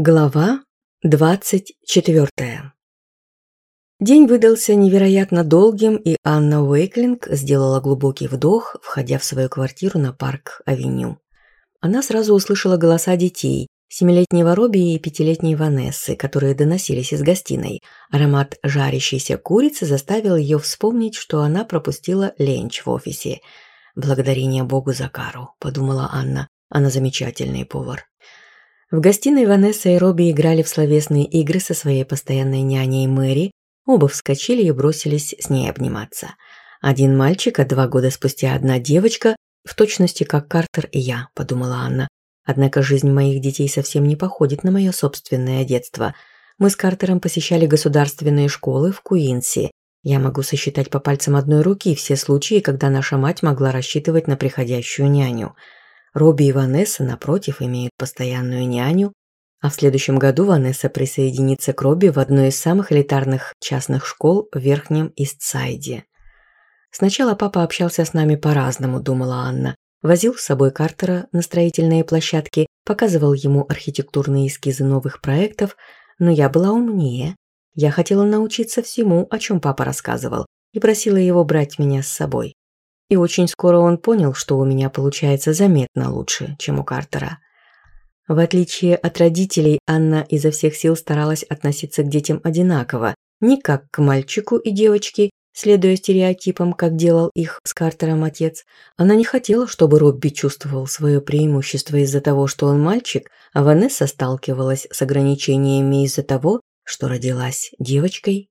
Глава 24. День выдался невероятно долгим, и Анна Уэйклинг сделала глубокий вдох, входя в свою квартиру на парк-авеню. Она сразу услышала голоса детей, семилетнего Робби и пятилетней Ванессы, которые доносились из гостиной. Аромат жарящейся курицы заставил ее вспомнить, что она пропустила ленч в офисе. «Благодарение Богу за кару», – подумала Анна. «Она замечательный повар». В гостиной Ванесса и Робби играли в словесные игры со своей постоянной няней Мэри. Оба вскочили и бросились с ней обниматься. Один мальчик, а два года спустя одна девочка, в точности как Картер и я, подумала Анна. Однако жизнь моих детей совсем не походит на мое собственное детство. Мы с Картером посещали государственные школы в Куинси. Я могу сосчитать по пальцам одной руки все случаи, когда наша мать могла рассчитывать на приходящую няню – Робби и Ванесса, напротив, имеют постоянную няню, а в следующем году Ванесса присоединится к Робби в одной из самых элитарных частных школ в Верхнем Истсайде. «Сначала папа общался с нами по-разному», – думала Анна. Возил с собой Картера на строительные площадки, показывал ему архитектурные эскизы новых проектов, но я была умнее. Я хотела научиться всему, о чем папа рассказывал, и просила его брать меня с собой и очень скоро он понял, что у меня получается заметно лучше, чем у Картера. В отличие от родителей, Анна изо всех сил старалась относиться к детям одинаково, не как к мальчику и девочке, следуя стереотипам, как делал их с Картером отец. Она не хотела, чтобы Робби чувствовал свое преимущество из-за того, что он мальчик, а Ванесса сталкивалась с ограничениями из-за того, что родилась девочкой